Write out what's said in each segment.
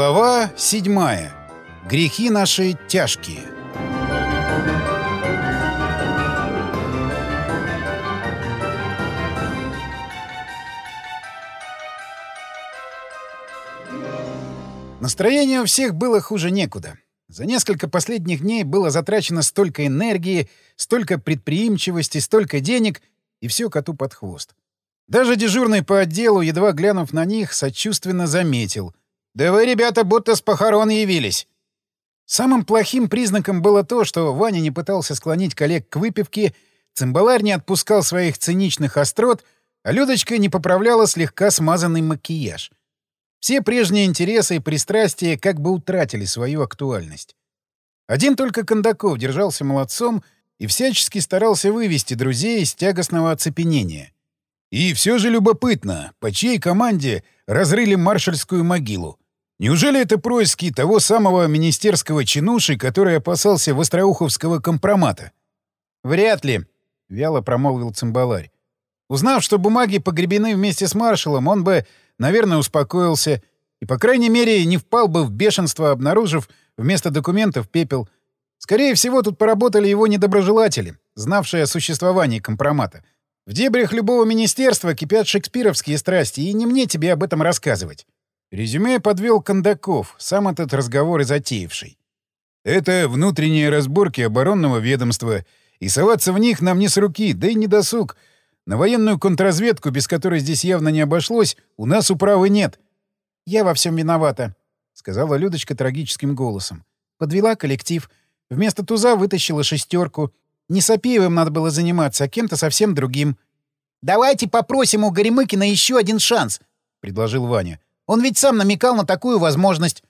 Глава седьмая. Грехи наши тяжкие. Настроение у всех было хуже некуда. За несколько последних дней было затрачено столько энергии, столько предприимчивости, столько денег, и все коту под хвост. Даже дежурный по отделу, едва глянув на них, сочувственно заметил. «Да вы, ребята, будто с похорон явились!» Самым плохим признаком было то, что Ваня не пытался склонить коллег к выпивке, цимбаларь не отпускал своих циничных острот, а Людочка не поправляла слегка смазанный макияж. Все прежние интересы и пристрастия как бы утратили свою актуальность. Один только Кондаков держался молодцом и всячески старался вывести друзей из тягостного оцепенения. И все же любопытно, по чьей команде разрыли маршальскую могилу. Неужели это происки того самого министерского чинуши, который опасался Востроуховского компромата? «Вряд ли», — вяло промолвил цимбаларь. Узнав, что бумаги погребены вместе с маршалом, он бы, наверное, успокоился и, по крайней мере, не впал бы в бешенство, обнаружив вместо документов пепел. Скорее всего, тут поработали его недоброжелатели, знавшие о существовании компромата — в дебрях любого министерства кипят шекспировские страсти, и не мне тебе об этом рассказывать. Резюме подвел Кондаков, сам этот разговор и затеявший. Это внутренние разборки оборонного ведомства, и соваться в них нам не с руки, да и не досуг. На военную контрразведку, без которой здесь явно не обошлось, у нас управы нет. — Я во всем виновата, — сказала Людочка трагическим голосом. Подвела коллектив. Вместо туза вытащила шестерку. Не Сапеевым надо было заниматься, а кем-то совсем другим. «Давайте попросим у Горемыкина еще один шанс», — предложил Ваня. «Он ведь сам намекал на такую возможность».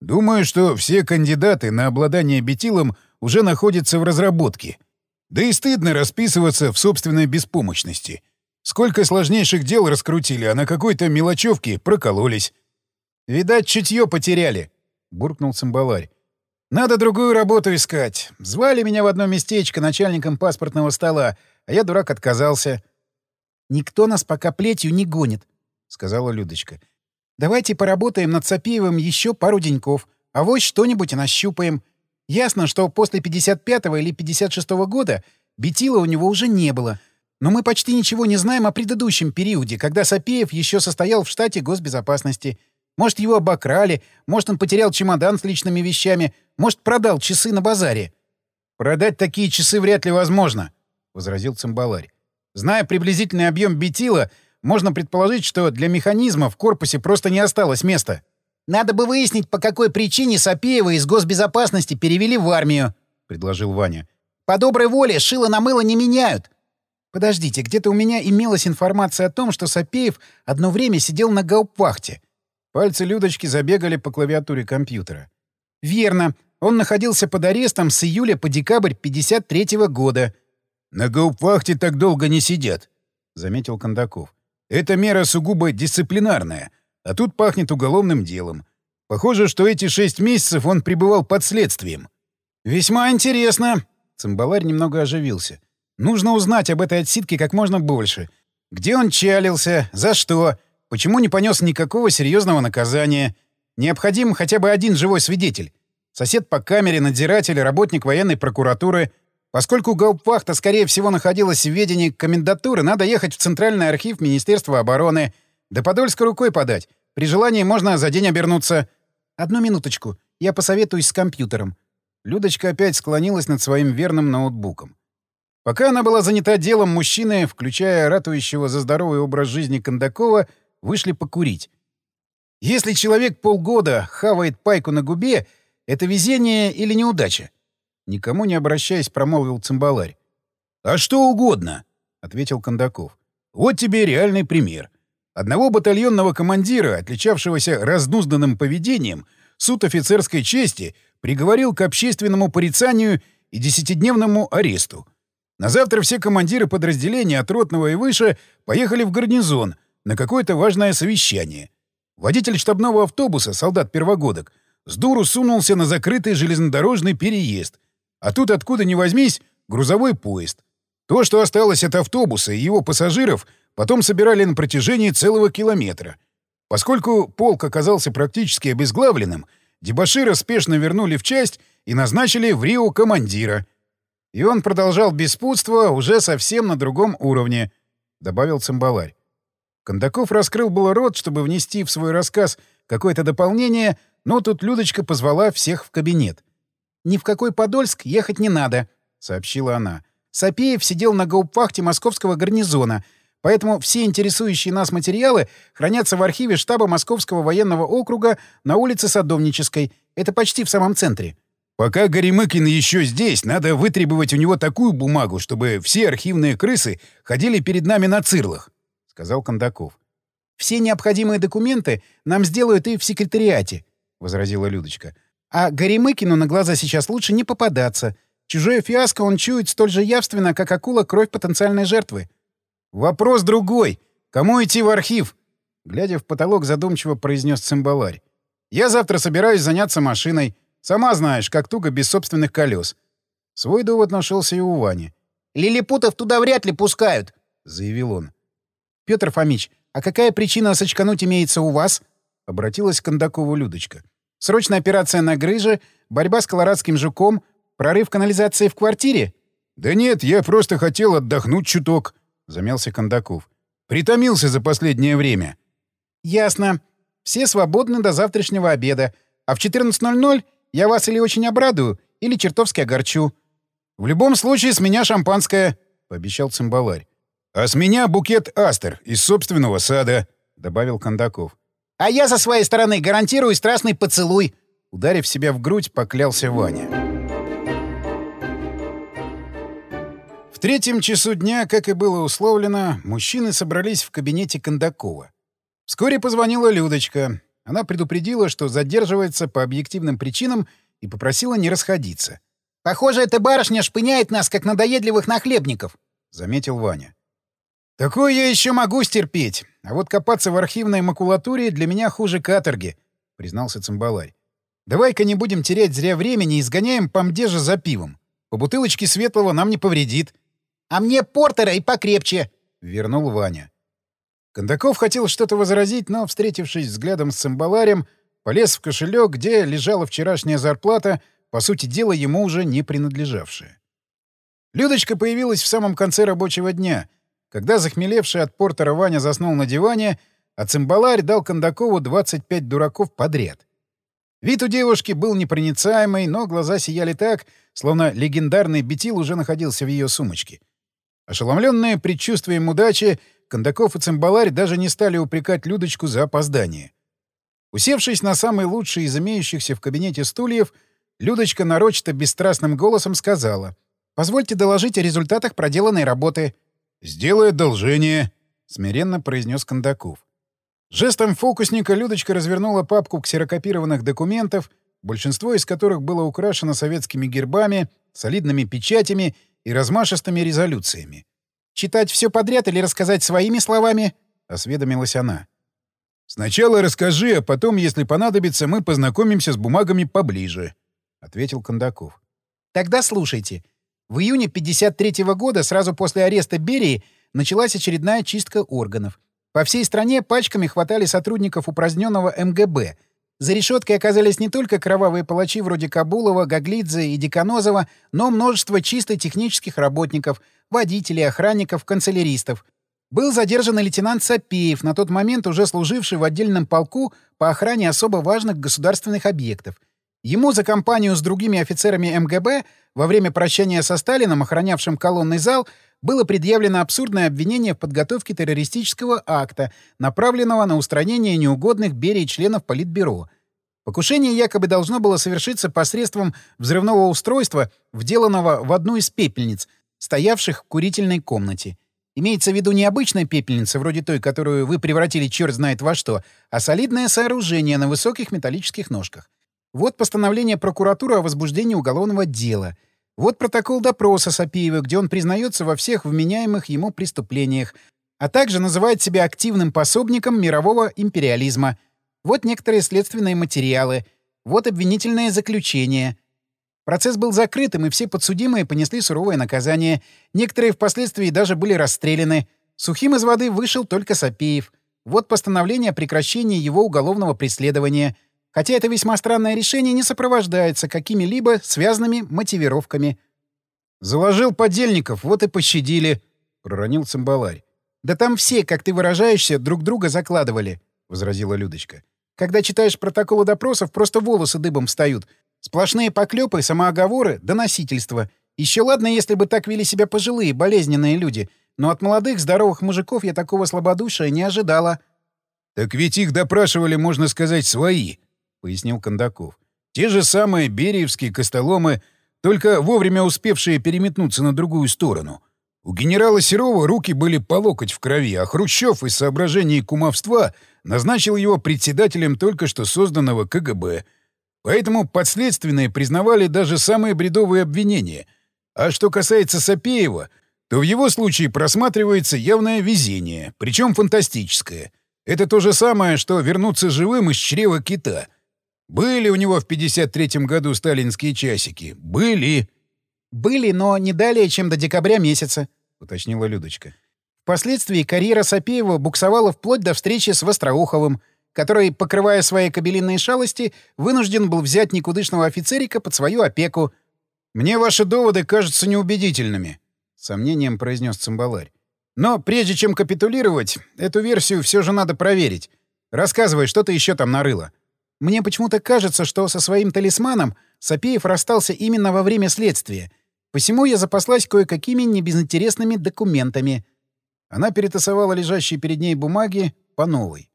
«Думаю, что все кандидаты на обладание бетилом уже находятся в разработке. Да и стыдно расписываться в собственной беспомощности. Сколько сложнейших дел раскрутили, а на какой-то мелочевке прокололись». «Видать, чутье потеряли», — буркнул цимбаларь. Надо другую работу искать. Звали меня в одно местечко начальником паспортного стола, а я, дурак, отказался. — Никто нас пока плетью не гонит, — сказала Людочка. — Давайте поработаем над Сапеевым еще пару деньков, а вот что-нибудь нащупаем. Ясно, что после 55-го или 56-го года бетила у него уже не было. Но мы почти ничего не знаем о предыдущем периоде, когда Сапеев еще состоял в штате госбезопасности — может, его обокрали, может, он потерял чемодан с личными вещами, может, продал часы на базаре. — Продать такие часы вряд ли возможно, — возразил цимбаларь. Зная приблизительный объем бетила, можно предположить, что для механизма в корпусе просто не осталось места. — Надо бы выяснить, по какой причине Сапеева из госбезопасности перевели в армию, — предложил Ваня. — По доброй воле шило на мыло не меняют. Подождите, где-то у меня имелась информация о том, что Сапеев одно время сидел на гауптвахте. Пальцы Людочки забегали по клавиатуре компьютера. «Верно. Он находился под арестом с июля по декабрь 53 -го года». «На гауптвахте так долго не сидят», — заметил Кондаков. «Это мера сугубо дисциплинарная, а тут пахнет уголовным делом. Похоже, что эти шесть месяцев он пребывал под следствием». «Весьма интересно». Цимбаларь немного оживился. «Нужно узнать об этой отсидке как можно больше. Где он чалился? За что? Почему не понес никакого серьезного наказания? Необходим хотя бы один живой свидетель. Сосед по камере, надзиратель, работник военной прокуратуры. Поскольку гауптвахта, скорее всего, находилась в ведении комендатуры, надо ехать в Центральный архив Министерства обороны. До Подольска рукой подать. При желании можно за день обернуться. Одну минуточку. Я посоветуюсь с компьютером. Людочка опять склонилась над своим верным ноутбуком. Пока она была занята делом, мужчины, включая ратующего за здоровый образ жизни Кондакова, Вышли покурить. Если человек полгода хавает пайку на губе, это везение или неудача? Никому не обращаясь, промолвил цимбаларь. «А что угодно», — ответил Кондаков. «Вот тебе реальный пример. Одного батальонного командира, отличавшегося разнузданным поведением, суд офицерской чести приговорил к общественному порицанию и десятидневному аресту. На завтра все командиры подразделения от ротного и выше поехали в гарнизон, на какое-то важное совещание. Водитель штабного автобуса, солдат первогодок, с дуру сунулся на закрытый железнодорожный переезд. А тут, откуда ни возьмись, грузовой поезд. То, что осталось от автобуса и его пассажиров, потом собирали на протяжении целого километра. Поскольку полк оказался практически обезглавленным, дебашира спешно вернули в часть и назначили в Рио командира. И он продолжал беспутство уже совсем на другом уровне, — добавил цимбаларь. Кондаков раскрыл было рот, чтобы внести в свой рассказ какое-то дополнение, но тут Людочка позвала всех в кабинет. «Ни в какой Подольск ехать не надо», — сообщила она. «Сапеев сидел на гауптвахте московского гарнизона, поэтому все интересующие нас материалы хранятся в архиве штаба Московского военного округа на улице Садовнической. Это почти в самом центре». «Пока Горемыкин еще здесь, надо вытребовать у него такую бумагу, чтобы все архивные крысы ходили перед нами на цирлах», — сказал Кондаков. «Все необходимые документы нам сделают и в секретариате», — возразила Людочка. «А Горемыкину на глаза сейчас лучше не попадаться. Чужое фиаско он чует столь же явственно, как акула кровь потенциальной жертвы». «Вопрос другой. Кому идти в архив?» Глядя в потолок, задумчиво произнес цимбаларь. «Я завтра собираюсь заняться машиной. Сама знаешь, как туго без собственных колес. Свой довод нашелся и у Вани. «Лилипутов туда вряд ли пускают», — заявил он. «Петр Фомич, а какая причина сочкануть имеется у вас?» — обратилась к Кондакову Людочка. «Срочная операция на грыже, борьба с колорадским жуком, прорыв канализации в квартире?» «Да нет, я просто хотел отдохнуть чуток», — замялся Кондаков. «Притомился за последнее время». «Ясно. Все свободны до завтрашнего обеда. А в 14.00 я вас или очень обрадую, или чертовски огорчу. В любом случае, с меня шампанское, — пообещал цимбаларь. — А с меня букет астер из собственного сада, — добавил Кондаков. — А я со своей стороны гарантирую страстный поцелуй, — ударив себя в грудь, поклялся Ваня. В третьем часу дня, как и было условлено, мужчины собрались в кабинете Кондакова. Вскоре позвонила Людочка. Она предупредила, что задерживается по объективным причинам и попросила не расходиться. «Похоже, эта барышня шпыняет нас, как надоедливых нахлебников», — заметил Ваня. «Такое я еще могу стерпеть, а вот копаться в архивной макулатуре для меня хуже каторги», — признался Цимбаларь. «Давай-ка не будем терять зря времени и сгоняем по мдеже за пивом. По бутылочке светлого нам не повредит». «А мне портера и покрепче», — вернул Ваня. Кондаков хотел что-то возразить, но, встретившись взглядом с цимбаларем, полез в кошелек, где лежала вчерашняя зарплата, по сути дела, ему уже не принадлежавшая. Людочка появилась в самом конце рабочего дня, когда захмелевший от портера Ваня заснул на диване, а цимбаларь дал Кондакову 25 дураков подряд. Вид у девушки был непроницаемый, но глаза сияли так, словно легендарный бетил уже находился в ее сумочке. Ошеломленные предчувствием удачи, Кондаков и Цимбаларь даже не стали упрекать Людочку за опоздание. Усевшись на самый лучший из имеющихся в кабинете стульев, Людочка нарочито бесстрастным голосом сказала «Позвольте доложить о результатах проделанной работы». «Сделай одолжение», — смиренно произнес Кондаков. Жестом фокусника Людочка развернула папку ксерокопированных документов, большинство из которых было украшено советскими гербами, солидными печатями и размашистыми резолюциями. «Читать все подряд или рассказать своими словами?» — осведомилась она. «Сначала расскажи, а потом, если понадобится, мы познакомимся с бумагами поближе», — ответил Кондаков. «Тогда слушайте. В июне 53 -го года, сразу после ареста Берии, началась очередная чистка органов. По всей стране пачками хватали сотрудников упраздненного МГБ. За решеткой оказались не только кровавые палачи вроде Кабулова, Гаглидзе и Деканозова, но множество чисто технических работников, водителей, охранников, канцеляристов. Был задержан лейтенант Сапеев, на тот момент уже служивший в отдельном полку по охране особо важных государственных объектов. Ему за компанию с другими офицерами МГБ во время прощания со Сталином, охранявшим колонный зал, было предъявлено абсурдное обвинение в подготовке террористического акта, направленного на устранение неугодных Берии членов Политбюро. Покушение якобы должно было совершиться посредством взрывного устройства, вделанного в одну из пепельниц — стоявших в курительной комнате. Имеется в виду не обычная пепельница, вроде той, которую вы превратили черт знает во что, а солидное сооружение на высоких металлических ножках. Вот постановление прокуратуры о возбуждении уголовного дела. Вот протокол допроса Сапиева, где он признается во всех вменяемых ему преступлениях, а также называет себя активным пособником мирового империализма. Вот некоторые следственные материалы. Вот обвинительное заключение. Процесс был закрытым, и все подсудимые понесли суровое наказание. Некоторые впоследствии даже были расстреляны. Сухим из воды вышел только Сапеев. Вот постановление о прекращении его уголовного преследования. Хотя это весьма странное решение не сопровождается какими-либо связанными мотивировками. «Заложил подельников, вот и пощадили», — проронил цимбаларь. «Да там все, как ты выражаешься, друг друга закладывали», — возразила Людочка. «Когда читаешь протоколы допросов, просто волосы дыбом встают. Сплошные поклепы, самооговоры, доносительства. Еще ладно, если бы так вели себя пожилые, болезненные люди, но от молодых, здоровых мужиков я такого слабодушия не ожидала». «Так ведь их допрашивали, можно сказать, свои», — пояснил Кондаков. «Те же самые бериевские костоломы, только вовремя успевшие переметнуться на другую сторону». У генерала Серова руки были по локоть в крови, а Хрущев из соображений кумовства назначил его председателем только что созданного КГБ. Поэтому подследственные признавали даже самые бредовые обвинения. А что касается Сапеева, то в его случае просматривается явное везение, причем фантастическое. Это то же самое, что вернуться живым из чрева кита. Были у него в 53-м году сталинские часики? Были. «Были, но не далее, чем до декабря месяца», — уточнила Людочка. Впоследствии карьера Сапеева буксовала вплоть до встречи с Востроуховым, который, покрывая свои кабелинные шалости, вынужден был взять никудышного офицерика под свою опеку. «Мне ваши доводы кажутся неубедительными», — сомнением произнес цимбаларь. «Но прежде чем капитулировать, эту версию все же надо проверить. Рассказывай, что ты еще там нарыла». «Мне почему-то кажется, что со своим талисманом Сапеев расстался именно во время следствия — Посему я запаслась кое-какими небезынтересными документами. Она перетасовала лежащие перед ней бумаги по новой.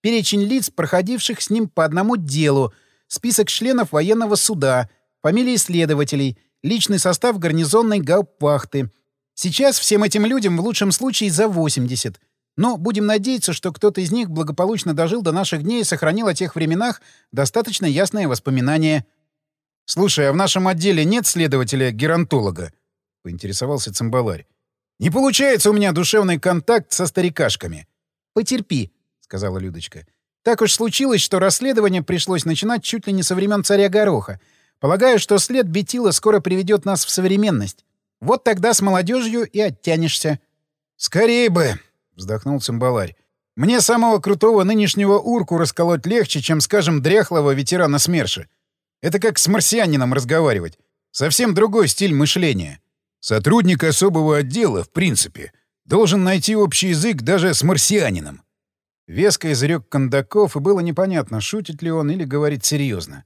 Перечень лиц, проходивших с ним по одному делу, список членов военного суда, фамилии следователей, личный состав гарнизонной гауптвахты. Сейчас всем этим людям в лучшем случае за 80. Но будем надеяться, что кто-то из них благополучно дожил до наших дней и сохранил о тех временах достаточно ясные воспоминания. «Слушай, а в нашем отделе нет следователя-геронтолога?» — поинтересовался цимбаларь. «Не получается у меня душевный контакт со старикашками». «Потерпи», — сказала Людочка. «Так уж случилось, что расследование пришлось начинать чуть ли не со времен царя Гороха. Полагаю, что след Бетила скоро приведет нас в современность. Вот тогда с молодежью и оттянешься». «Скорей бы!» — вздохнул цимбаларь. «Мне самого крутого нынешнего урку расколоть легче, чем, скажем, дряхлого ветерана СМЕРШа. Это как с марсианином разговаривать. Совсем другой стиль мышления. Сотрудник особого отдела, в принципе, должен найти общий язык даже с марсианином. Веско изрек Кондаков, и было непонятно, шутит ли он или говорит серьезно.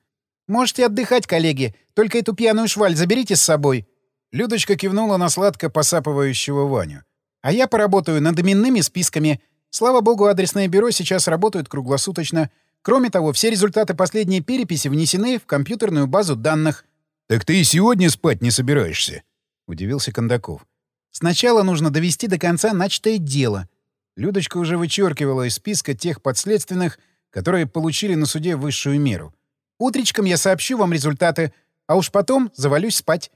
«Можете отдыхать, коллеги. Только эту пьяную шваль заберите с собой». Людочка кивнула на сладко посапывающего Ваню. «А я поработаю над именными списками. Слава богу, адресное бюро сейчас работает круглосуточно. Кроме того, все результаты последней переписи внесены в компьютерную базу данных. — Так ты и сегодня спать не собираешься? — удивился Кондаков. — Сначала нужно довести до конца начатое дело. Людочка уже вычеркивала из списка тех подследственных, которые получили на суде высшую меру. Утречком я сообщу вам результаты, а уж потом завалюсь спать. —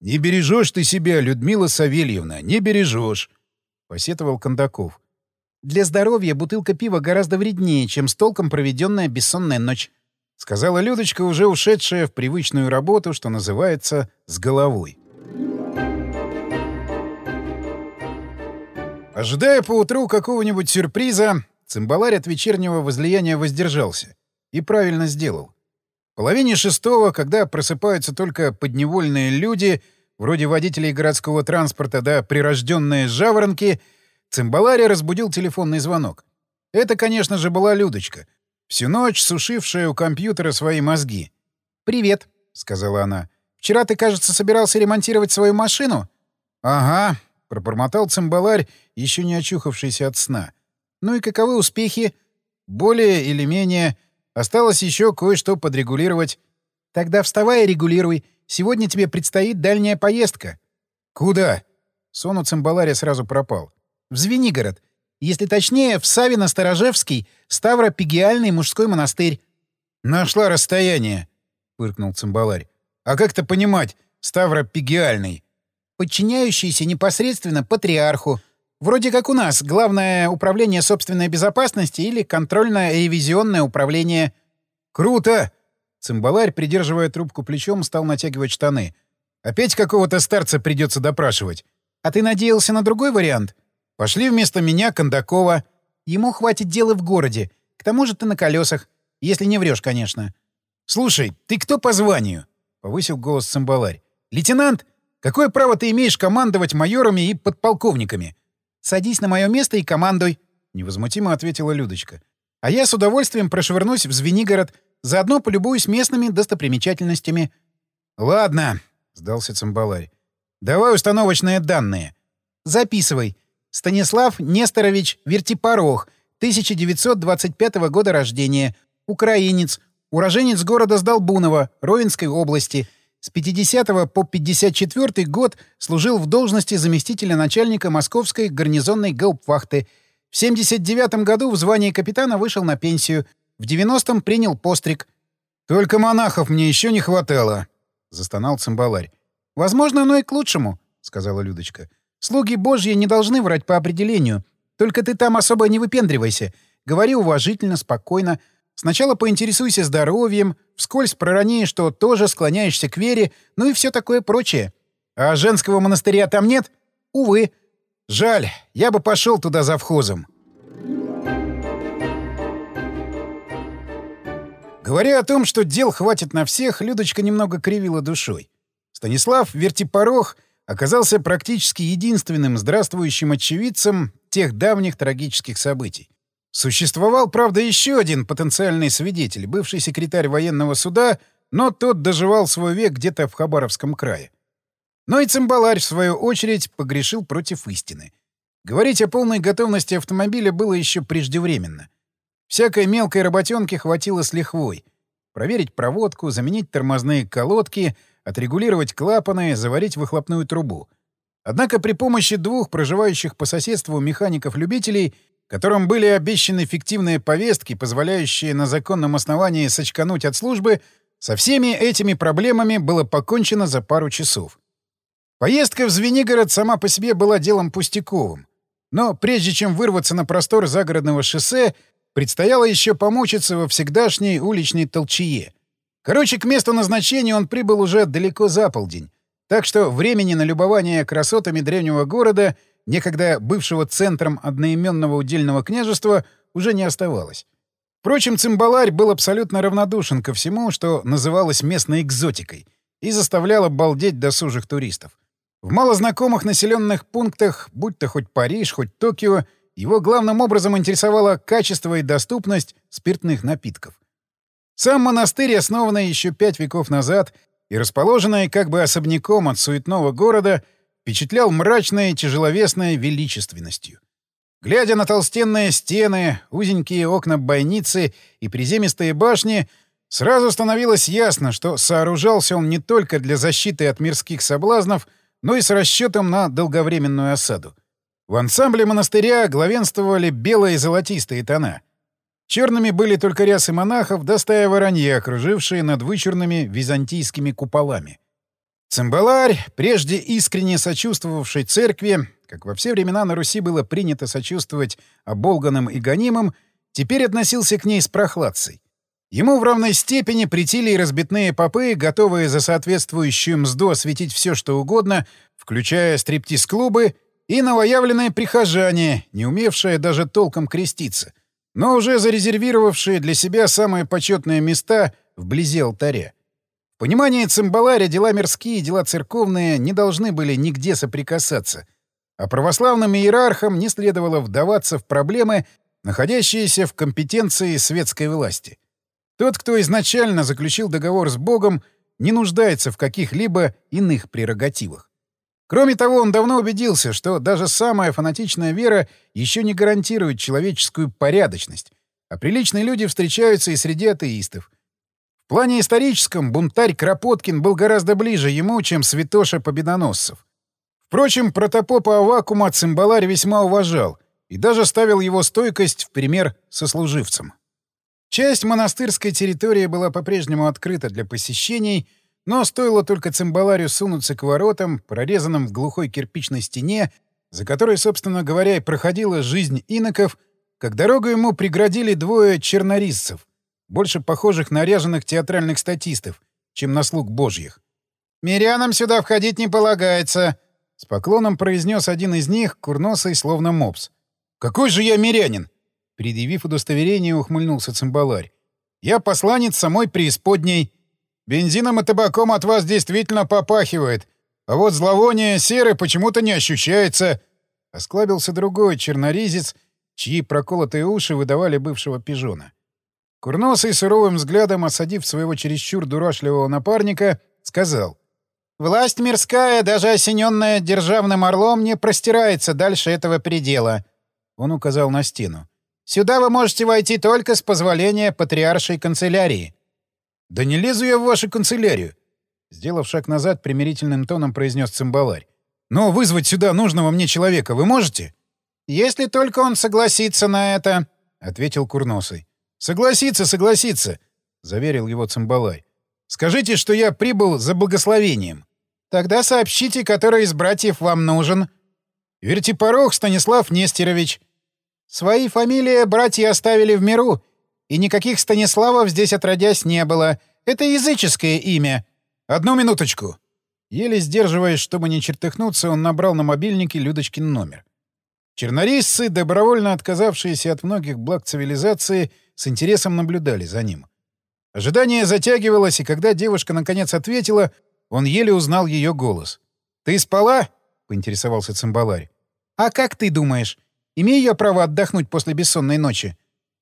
Не бережешь ты себя, Людмила Савельевна, не бережешь, — посетовал Кондаков. Для здоровья бутылка пива гораздо вреднее, чем с толком проведенная бессонная ночь», — сказала Людочка, уже ушедшая в привычную работу, что называется «с головой». Ожидая поутру какого-нибудь сюрприза, цимбаларь от вечернего возлияния воздержался. И правильно сделал. Половине шестого, когда просыпаются только подневольные люди, вроде водителей городского транспорта да прирожденные жаворонки — Цимбалария разбудил телефонный звонок. Это, конечно же, была Людочка, всю ночь сушившая у компьютера свои мозги. «Привет», — сказала она. «Вчера ты, кажется, собирался ремонтировать свою машину?» «Ага», — пробормотал цимбаларь, еще не очухавшийся от сна. «Ну и каковы успехи?» «Более или менее. Осталось еще кое-что подрегулировать». «Тогда вставай и регулируй. Сегодня тебе предстоит дальняя поездка». «Куда?» Сон у цимбаларя сразу пропал в Звенигород. Если точнее, в Савино-Сторожевский Ставро-Пегиальный мужской монастырь. — Нашла расстояние, — пыркнул цимбаларь. — А как-то понимать Ставро-Пегиальный? — Подчиняющийся непосредственно патриарху. Вроде как у нас Главное управление собственной безопасности или контрольно-ревизионное управление. — Круто! Цимбаларь, придерживая трубку плечом, стал натягивать штаны. — Опять какого-то старца придется допрашивать. — А ты надеялся на другой вариант? — Пошли вместо меня Кондакова. Ему хватит дела в городе. К тому же ты на колесах. Если не врешь, конечно. — Слушай, ты кто по званию? — повысил голос цимбаларь. — Лейтенант? Какое право ты имеешь командовать майорами и подполковниками? — Садись на мое место и командуй, — невозмутимо ответила Людочка. — А я с удовольствием прошвырнусь в Звенигород, заодно полюбуюсь местными достопримечательностями. — Ладно, — сдался цимбаларь. — Давай установочные данные. — Записывай. Станислав Несторович Вертипорох, 1925 года рождения, украинец, уроженец города Сдолбунова, Ровенской области. С 50 по 54 год служил в должности заместителя начальника Московской гарнизонной гауптвахты. В 79 году в звании капитана вышел на пенсию. В 90-м принял постриг. «Только монахов мне еще не хватало», — застонал цимбаларь. «Возможно, оно и к лучшему», — сказала Людочка. Слуги Божьи не должны врать по определению. Только ты там особо не выпендривайся. Говори уважительно, спокойно. Сначала поинтересуйся здоровьем, вскользь пророни, что тоже склоняешься к вере, ну и все такое прочее. А женского монастыря там нет? Увы. Жаль, я бы пошел туда за вхозом. Говоря о том, что дел хватит на всех, Людочка немного кривила душой. Станислав Вертипорох — оказался практически единственным здравствующим очевидцем тех давних трагических событий. Существовал, правда, еще один потенциальный свидетель, бывший секретарь военного суда, но тот доживал свой век где-то в Хабаровском крае. Но и цимбаларь, в свою очередь, погрешил против истины. Говорить о полной готовности автомобиля было еще преждевременно. Всякой мелкой работенки хватило с лихвой. Проверить проводку, заменить тормозные колодки — отрегулировать клапаны, заварить выхлопную трубу. Однако при помощи двух проживающих по соседству механиков-любителей, которым были обещаны фиктивные повестки, позволяющие на законном основании сочкануть от службы, со всеми этими проблемами было покончено за пару часов. Поездка в Звенигород сама по себе была делом пустяковым. Но прежде чем вырваться на простор загородного шоссе, предстояло еще помучиться во всегдашней уличной толчее — Короче, к месту назначения он прибыл уже далеко за полдень, так что времени на любование красотами древнего города, некогда бывшего центром одноименного удельного княжества, уже не оставалось. Впрочем, цимбаларь был абсолютно равнодушен ко всему, что называлось местной экзотикой, и заставлял обалдеть досужих туристов. В малознакомых населенных пунктах, будь то хоть Париж, хоть Токио, его главным образом интересовало качество и доступность спиртных напитков. Сам монастырь, основанный еще пять веков назад и расположенный как бы особняком от суетного города, впечатлял мрачной, тяжеловесной величественностью. Глядя на толстенные стены, узенькие окна бойницы и приземистые башни, сразу становилось ясно, что сооружался он не только для защиты от мирских соблазнов, но и с расчетом на долговременную осаду. В ансамбле монастыря главенствовали белые и золотистые тона — Черными были только рясы монахов да стая воронья, окружившие над вычурными византийскими куполами. Цимбаларь, прежде искренне сочувствовавший церкви, как во все времена на Руси было принято сочувствовать оболганным и гонимым, теперь относился к ней с прохладцей. Ему в равной степени притили и разбитные попы, готовые за соответствующую мзду осветить все, что угодно, включая стриптиз-клубы, и новоявленные прихожане, не умевшие даже толком креститься — но уже зарезервировавшие для себя самые почетные места вблизи алтаря. В понимании цимбаларя дела мирские дела церковные не должны были нигде соприкасаться, а православным иерархам не следовало вдаваться в проблемы, находящиеся в компетенции светской власти. Тот, кто изначально заключил договор с Богом, не нуждается в каких-либо иных прерогативах. Кроме того, он давно убедился, что даже самая фанатичная вера еще не гарантирует человеческую порядочность, а приличные люди встречаются и среди атеистов. В плане историческом бунтарь Кропоткин был гораздо ближе ему, чем святоша Победоносцев. Впрочем, протопопа Авакума цимбаларь весьма уважал и даже ставил его стойкость в пример сослуживцам. Часть монастырской территории была по-прежнему открыта для посещений — но стоило только цимбаларию сунуться к воротам, прорезанным в глухой кирпичной стене, за которой, собственно говоря, и проходила жизнь иноков, как дорогу ему преградили двое чернорисцев, больше похожих на ряженых театральных статистов, чем на слуг божьих. «Мирянам сюда входить не полагается», — с поклоном произнес один из них, курносый, словно мопс. «Какой же я мирянин?» Предъявив удостоверение, ухмыльнулся цимбаларь. «Я посланец самой преисподней. Бензином и табаком от вас действительно попахивает, а вот зловоние серы почему-то не ощущается». Осклабился другой черноризец, чьи проколотые уши выдавали бывшего пижона. Курносый суровым взглядом, осадив своего чересчур дурашливого напарника, сказал. «Власть мирская, даже осененная державным орлом, не простирается дальше этого предела». Он указал на стену. «Сюда вы можете войти только с позволения патриаршей канцелярии». «Да не лезу я в вашу канцелярию!» Сделав шаг назад, примирительным тоном произнес цимбаларь. «Но вызвать сюда нужного мне человека вы можете?» «Если только он согласится на это», — ответил Курносый. «Согласится, согласится», — заверил его цимбалай. «Скажите, что я прибыл за благословением. Тогда сообщите, который из братьев вам нужен». «Вертипорох Станислав Нестерович». «Свои фамилии братья оставили в миру, и никаких Станиславов здесь отродясь не было. Это языческое имя». «Одну минуточку». Еле сдерживаясь, чтобы не чертыхнуться, он набрал на мобильнике Людочкин номер. Чернорисцы, добровольно отказавшиеся от многих благ цивилизации, с интересом наблюдали за ним. Ожидание затягивалось, и когда девушка наконец ответила, он еле узнал ее голос. «Ты спала?» — поинтересовался цимбаларь. «А как ты думаешь? Имею я право отдохнуть после бессонной ночи?»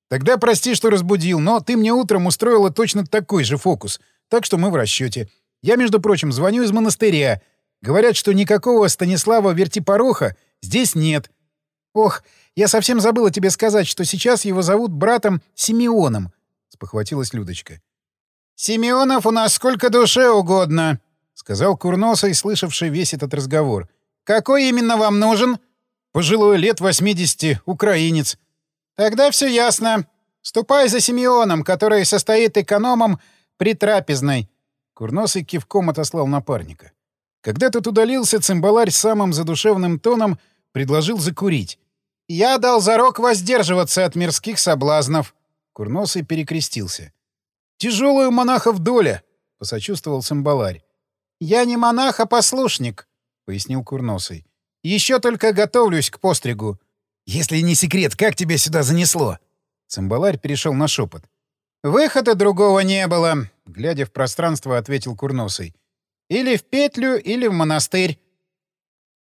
«Тогда прости, что разбудил, но ты мне утром устроила точно такой же фокус, так что мы в расчете. Я, между прочим, звоню из монастыря. Говорят, что никакого Станислава Вертипороха здесь нет. Ох, я совсем забыла тебе сказать, что сейчас его зовут братом Симеоном, — спохватилась Людочка. «Симеонов у нас сколько душе угодно», — сказал Курносый, слышавший весь этот разговор. «Какой именно вам нужен?» «Пожилой, лет 80, украинец». «Тогда все ясно. Ступай за Симеоном, который состоит экономом при трапезной. Курносый кивком отослал напарника. Когда тот удалился, цимбаларь самым задушевным тоном предложил закурить. «Я дал зарок воздерживаться от мирских соблазнов». Курносый перекрестился. «Тяжелую монахов доля», — посочувствовал цимбаларь. «Я не монах, а послушник», — пояснил Курносый. «Еще только готовлюсь к постригу». «Если не секрет, как тебя сюда занесло?» Цимбаларь перешел на шепот. «Выхода другого не было», — глядя в пространство, ответил Курносый. «Или в петлю, или в монастырь».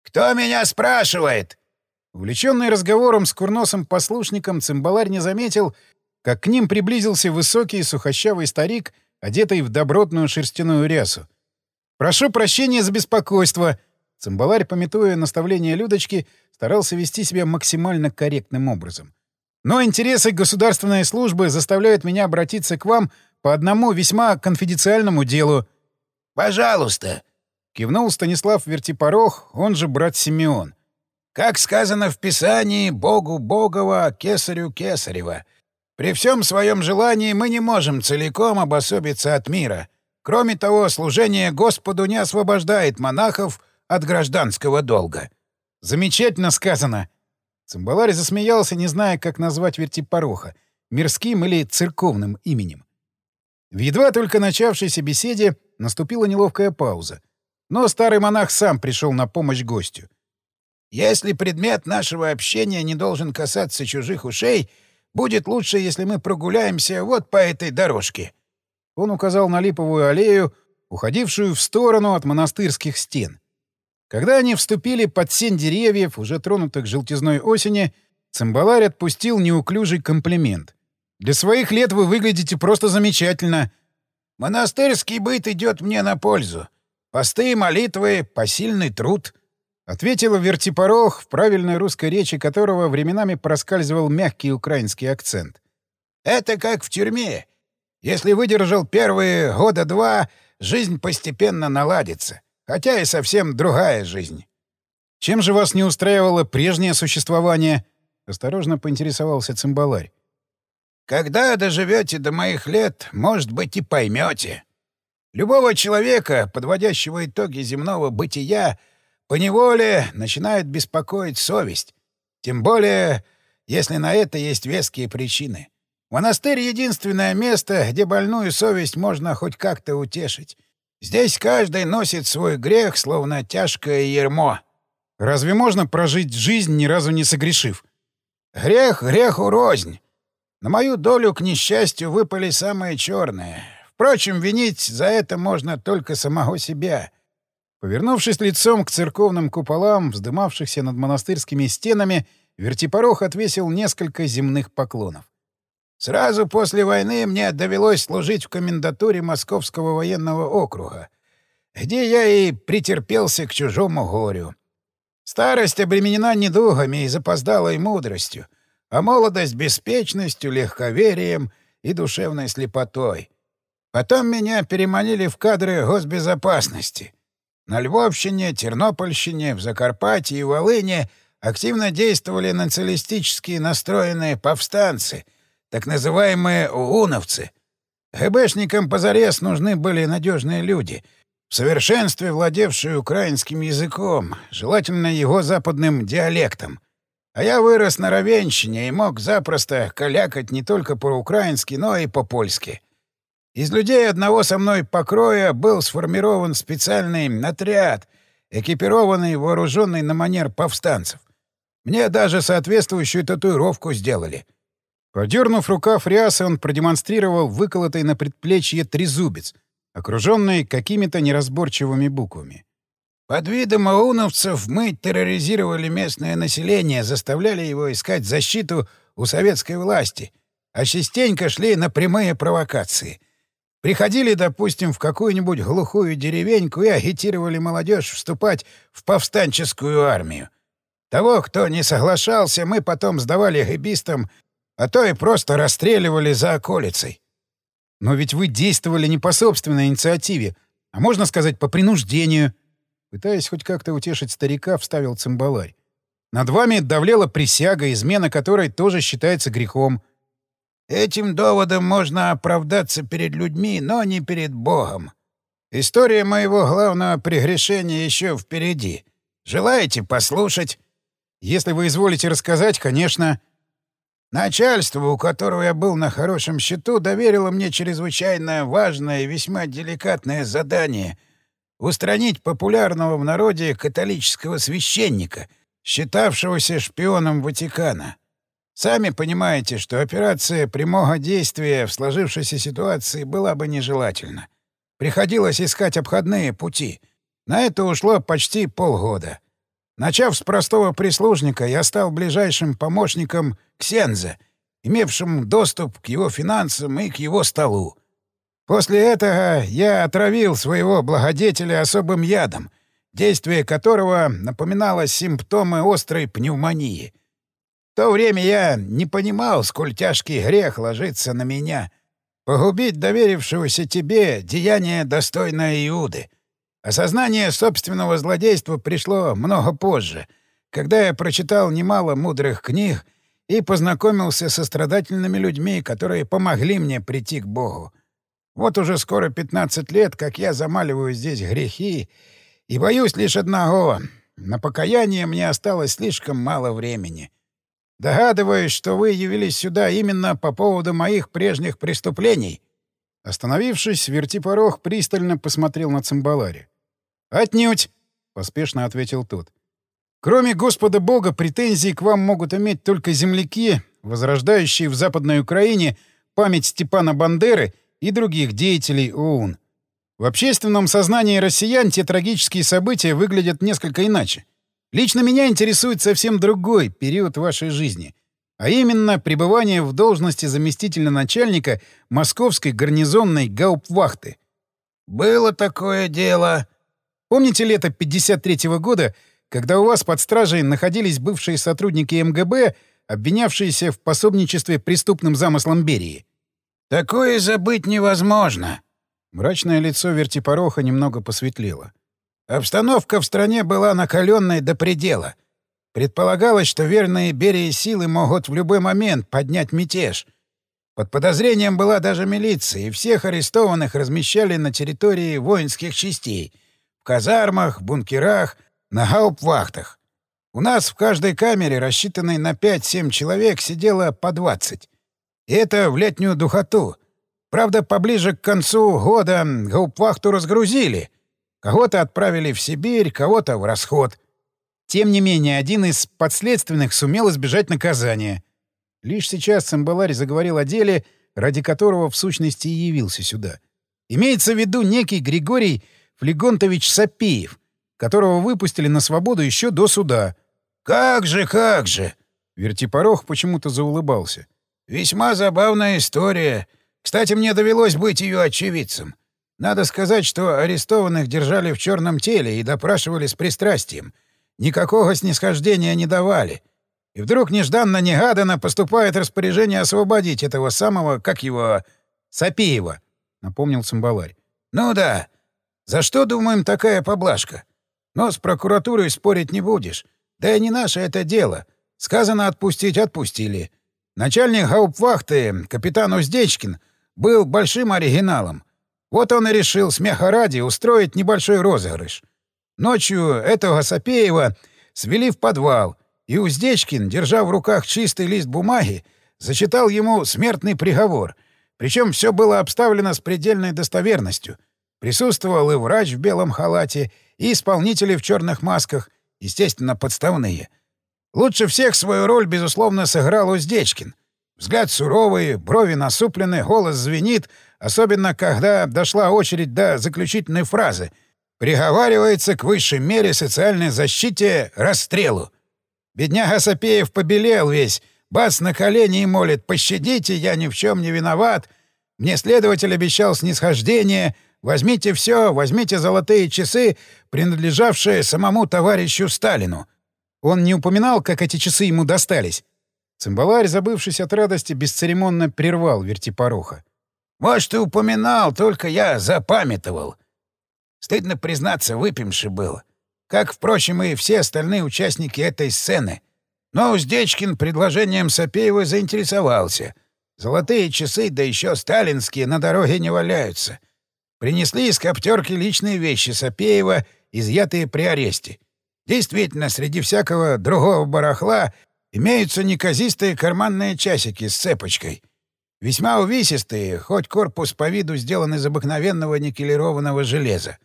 «Кто меня спрашивает?» Увлеченный разговором с курносым послушником, цимбаларь не заметил, как к ним приблизился высокий сухощавый старик, одетый в добротную шерстяную рясу. «Прошу прощения за беспокойство!» Цимбаларь, пометуя наставление Людочки, старался вести себя максимально корректным образом. Но интересы государственной службы заставляют меня обратиться к вам по одному весьма конфиденциальному делу. — Пожалуйста, — кивнул Станислав Вертипорох, он же брат Симеон. — Как сказано в Писании, Богу Богова, Кесарю Кесарева. При всем своем желании мы не можем целиком обособиться от мира. Кроме того, служение Господу не освобождает монахов от гражданского долга. — Замечательно сказано, Цимбаларь засмеялся, не зная, как назвать вертипороха — мирским или церковным именем. В едва только начавшейся беседе наступила неловкая пауза. Но старый монах сам пришел на помощь гостю. «Если предмет нашего общения не должен касаться чужих ушей, будет лучше, если мы прогуляемся вот по этой дорожке». Он указал на липовую аллею, уходившую в сторону от монастырских стен. Когда они вступили под сень деревьев, уже тронутых желтизной осени, цимбаларь отпустил неуклюжий комплимент. «Для своих лет вы выглядите просто замечательно». «Монастырский быт идет мне на пользу. Посты, молитвы, посильный труд», — ответила Вертипорох, в правильной русской речи которого временами проскальзывал мягкий украинский акцент. «Это как в тюрьме. Если выдержал первые года два, жизнь постепенно наладится. Хотя и совсем другая жизнь. Чем же вас не устраивало прежнее существование? Осторожно поинтересовался цимбаларь. Когда доживете до моих лет, может быть, и поймете. Любого человека, подводящего итоги земного бытия, поневоле начинает беспокоить совесть. Тем более, если на это есть веские причины. Монастырь — единственное место, где больную совесть можно хоть как-то утешить. Здесь каждый носит свой грех, словно тяжкое ермо. Разве можно прожить жизнь, ни разу не согрешив? Грех греху рознь. На мою долю, к несчастью, выпали самые черные. Впрочем, винить за это можно только самого себя. Повернувшись лицом к церковным куполам, вздымавшихся над монастырскими стенами, Вертипорох отвесил несколько земных поклонов. «Сразу после войны мне довелось служить в комендатуре Московского военного округа, где я и претерпелся к чужому горю. Старость обременена недугами и запоздалой мудростью, а молодость — беспечностью, легковерием и душевной слепотой. Потом меня переманили в кадры госбезопасности. На Львовщине, Тернопольщине, в Закарпатье и Волыне активно действовали националистически настроенные повстанцы, так называемые уновцы. ГБшникам позарез нужны были надежные люди, в совершенстве владевшие украинским языком, желательно его западным диалектом. А я вырос на Равенщине и мог запросто калякать не только по-украински, но и по-польски. Из людей одного со мной покроя был сформирован специальный отряд, экипированный и вооруженный на манер повстанцев. Мне даже соответствующую татуировку сделали. Подернув рукав рясы, он продемонстрировал выколотый на предплечье трезубец, окруженный какими-то неразборчивыми буквами. Под видом ауновцев мы терроризировали местное население, заставляли его искать защиту у советской власти, а частенько шли на прямые провокации — Приходили, допустим, в какую-нибудь глухую деревеньку и агитировали молодежь вступать в повстанческую армию. Того, кто не соглашался, мы потом сдавали гэбистам, а то и просто расстреливали за околицей. Но ведь вы действовали не по собственной инициативе, а можно сказать, по принуждению. Пытаясь хоть как-то утешить старика, вставил цимбаларь. Над вами давлела присяга, измена которой тоже считается грехом. Этим доводом можно оправдаться перед людьми, но не перед Богом. История моего главного прегрешения еще впереди. Желаете послушать? Если вы изволите рассказать, конечно. Начальство, у которого я был на хорошем счету, доверило мне чрезвычайно важное и весьма деликатное задание — устранить популярного в народе католического священника, считавшегося шпионом Ватикана. Сами понимаете, что операция прямого действия в сложившейся ситуации была бы нежелательна. Приходилось искать обходные пути. На это ушло почти полгода. Начав с простого прислужника, я стал ближайшим помощником Ксенза, имевшим доступ к его финансам и к его столу. После этого я отравил своего благодетеля особым ядом, действие которого напоминало симптомы острой пневмонии — то время я не понимал, сколь тяжкий грех ложится на меня. Погубить доверившегося тебе — деяние достойное Иуды. Осознание собственного злодейства пришло много позже, когда я прочитал немало мудрых книг и познакомился со страдательными людьми, которые помогли мне прийти к Богу. Вот уже скоро 15 лет, как я замаливаю здесь грехи, и боюсь лишь одного — на покаяние мне осталось слишком мало времени. Догадываюсь, что вы явились сюда именно по поводу моих прежних преступлений. Остановившись, Вертипорох пристально посмотрел на Цимбалари. «Отнюдь!» — поспешно ответил тот. «Кроме Господа Бога, претензии к вам могут иметь только земляки, возрождающие в Западной Украине память Степана Бандеры и других деятелей ОУН. В общественном сознании россиян те трагические события выглядят несколько иначе. Лично меня интересует совсем другой период вашей жизни, а именно пребывание в должности заместителя начальника московской гарнизонной гауптвахты. «Было такое дело». Помните лето 53-го года, когда у вас под стражей находились бывшие сотрудники МГБ, обвинявшиеся в пособничестве преступным замыслам Берии? «Такое забыть невозможно». Мрачное лицо Вертипороха немного посветлело. Обстановка в стране была накаленной до предела. Предполагалось, что верные Берии силы могут в любой момент поднять мятеж. Под подозрением была даже милиция, и всех арестованных размещали на территории воинских частей — в казармах, бункерах, на гауптвахтах. У нас в каждой камере, рассчитанной на 5-7 человек, сидело по 20. И это в летнюю духоту. Правда, поближе к концу года гауптвахту разгрузили — Кого-то отправили в Сибирь, кого-то в расход. Тем не менее, один из подследственных сумел избежать наказания. Лишь сейчас Цимбаларь заговорил о деле, ради которого в сущности и явился сюда. Имеется в виду некий Григорий Флегонтович Сапеев, которого выпустили на свободу еще до суда. «Как же, как же!» Вертипорох почему-то заулыбался. «Весьма забавная история. Кстати, мне довелось быть ее очевидцем. Надо сказать, что арестованных держали в черном теле и допрашивали с пристрастием. Никакого снисхождения не давали. И вдруг нежданно-негаданно поступает распоряжение освободить этого самого, как его, Сапеева, — напомнил Цимбаларь. «Ну да. За что, думаем, такая поблажка? Но с прокуратурой спорить не будешь. Да и не наше это дело. Сказано отпустить — отпустили. Начальник гауптвахты, капитан Уздечкин, был большим оригиналом. Вот он и решил, смеха ради, устроить небольшой розыгрыш. Ночью этого Сапеева свели в подвал, и Уздечкин, держа в руках чистый лист бумаги, зачитал ему смертный приговор. Причем все было обставлено с предельной достоверностью. Присутствовал и врач в белом халате, и исполнители в черных масках, естественно, подставные. Лучше всех свою роль, безусловно, сыграл Уздечкин. Взгляд суровый, брови насуплены, голос звенит, особенно когда дошла очередь до заключительной фразы «Приговаривается к высшей мере социальной защите расстрелу». Бедняга Сапеев побелел весь, бац на колени и молит «Пощадите, я ни в чем не виноват». Мне следователь обещал снисхождение. Возьмите все, возьмите золотые часы, принадлежавшие самому товарищу Сталину. Он не упоминал, как эти часы ему достались. Цимбаларь, забывшись от радости, бесцеремонно прервал вертипороха. «Может, и упоминал, только я запамятовал. Стыдно признаться, выпивший был. Как, впрочем, и все остальные участники этой сцены. Но Уздечкин предложением Сапеева заинтересовался. Золотые часы, да еще сталинские, на дороге не валяются. Принесли из коптерки личные вещи Сапеева, изъятые при аресте. Действительно, среди всякого другого барахла Имеются неказистые карманные часики с цепочкой. Весьма увесистые, хоть корпус по виду сделан из обыкновенного никелированного железа.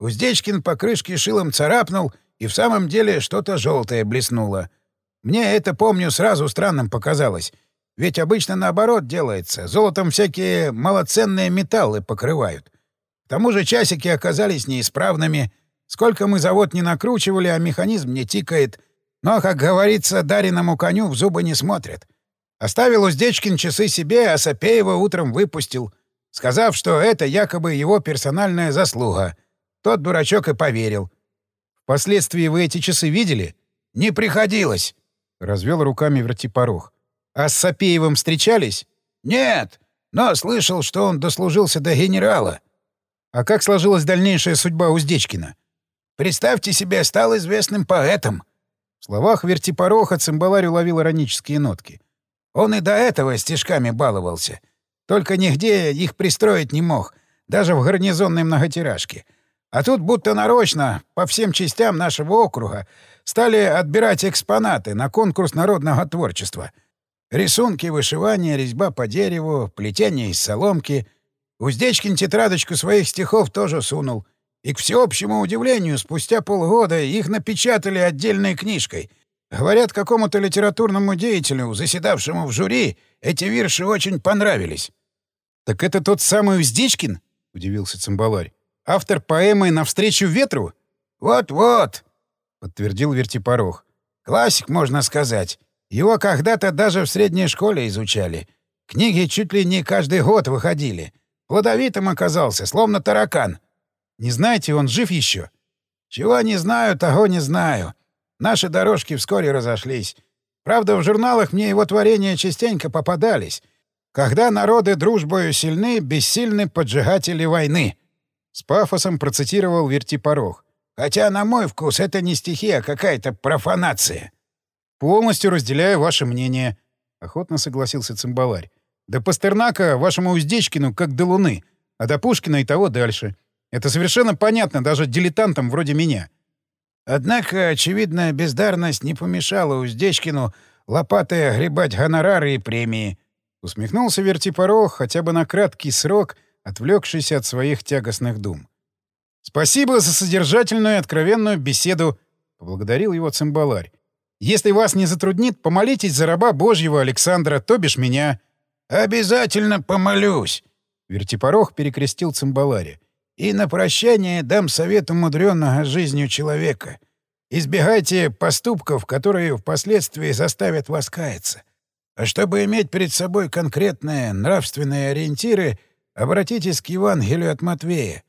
Уздечкин по крышке шилом царапнул, и в самом деле что-то желтое блеснуло. Мне это, помню, сразу странным показалось. Ведь обычно наоборот делается. Золотом всякие малоценные металлы покрывают. К тому же часики оказались неисправными. Сколько мы завод не накручивали, а механизм не тикает — но, как говорится, дареному коню в зубы не смотрят. Оставил Уздечкин часы себе, а Сапеева утром выпустил, сказав, что это якобы его персональная заслуга. Тот дурачок и поверил. Впоследствии вы эти часы видели? Не приходилось. Развел руками вертипорох. А с Сапеевым встречались? Нет, но слышал, что он дослужился до генерала. А как сложилась дальнейшая судьба Уздечкина? Представьте себе, стал известным поэтом — в словах вертипороха цимбаларь уловил иронические нотки. Он и до этого стишками баловался. Только нигде их пристроить не мог, даже в гарнизонной многотиражке. А тут будто нарочно, по всем частям нашего округа, стали отбирать экспонаты на конкурс народного творчества. Рисунки, вышивание, резьба по дереву, плетение из соломки. Уздечкин тетрадочку своих стихов тоже сунул — и, к всеобщему удивлению, спустя полгода их напечатали отдельной книжкой. Говорят, какому-то литературному деятелю, заседавшему в жюри, эти вирши очень понравились. — Так это тот самый Уздечкин? — удивился Цимбаларь. — Автор поэмы «Навстречу ветру»? Вот — Вот-вот, — подтвердил Вертипорох. — Классик, можно сказать. Его когда-то даже в средней школе изучали. Книги чуть ли не каждый год выходили. Плодовитым оказался, словно таракан. Не знаете, он жив еще? Чего не знаю, того не знаю. Наши дорожки вскоре разошлись. Правда, в журналах мне его творения частенько попадались. Когда народы дружбою сильны, бессильны поджигатели войны. С пафосом процитировал Вертипорох. Хотя, на мой вкус, это не стихи, а какая-то профанация. Полностью разделяю ваше мнение, — охотно согласился Цимбаларь. До Пастернака вашему Уздечкину как до Луны, а до Пушкина и того дальше. Это совершенно понятно даже дилетантам вроде меня. Однако, очевидная бездарность не помешала Уздечкину лопатой огребать гонорары и премии. Усмехнулся Вертипорох хотя бы на краткий срок, отвлекшийся от своих тягостных дум. «Спасибо за содержательную и откровенную беседу», — поблагодарил его цимбаларь. Если вас не затруднит, помолитесь за раба Божьего Александра, то бишь меня. — Обязательно помолюсь. Вертипорох перекрестил цимбаларе. — И на прощание дам совет умудренного жизнью человека. Избегайте поступков, которые впоследствии заставят вас каяться. А чтобы иметь перед собой конкретные нравственные ориентиры, обратитесь к Евангелию от Матвея.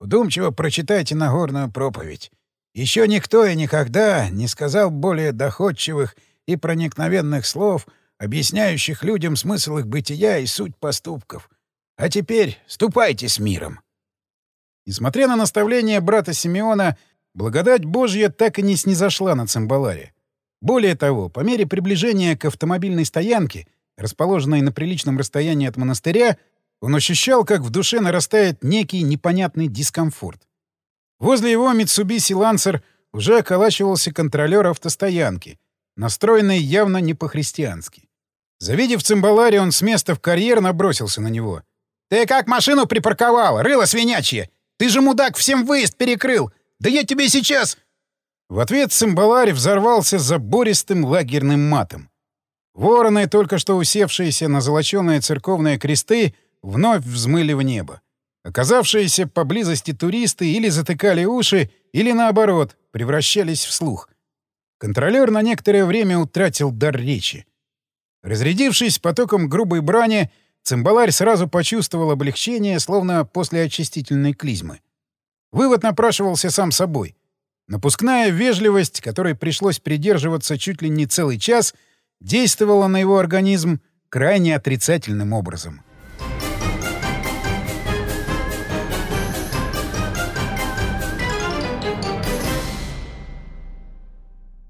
Вдумчиво прочитайте Нагорную проповедь. Еще никто и никогда не сказал более доходчивых и проникновенных слов, объясняющих людям смысл их бытия и суть поступков. А теперь ступайте с миром. Несмотря на наставление брата Симеона, благодать Божья так и не снизошла на Цимбаларе. Более того, по мере приближения к автомобильной стоянке, расположенной на приличном расстоянии от монастыря, он ощущал, как в душе нарастает некий непонятный дискомфорт. Возле его Mitsubishi Lancer уже околачивался контролер автостоянки, настроенный явно не по-христиански. Завидев цимбаларе, он с места в карьер набросился на него. «Ты как машину припарковал, рыло свинячье! Ты же, мудак, всем выезд перекрыл! Да я тебе сейчас...» В ответ цимбаларь взорвался забористым лагерным матом. Вороны, только что усевшиеся на золоченые церковные кресты, вновь взмыли в небо. Оказавшиеся поблизости туристы или затыкали уши, или, наоборот, превращались в слух. Контролер на некоторое время утратил дар речи. Разрядившись потоком грубой брани, цимбаларь сразу почувствовал облегчение, словно после очистительной клизмы. Вывод напрашивался сам собой. Напускная вежливость, которой пришлось придерживаться чуть ли не целый час, действовала на его организм крайне отрицательным образом.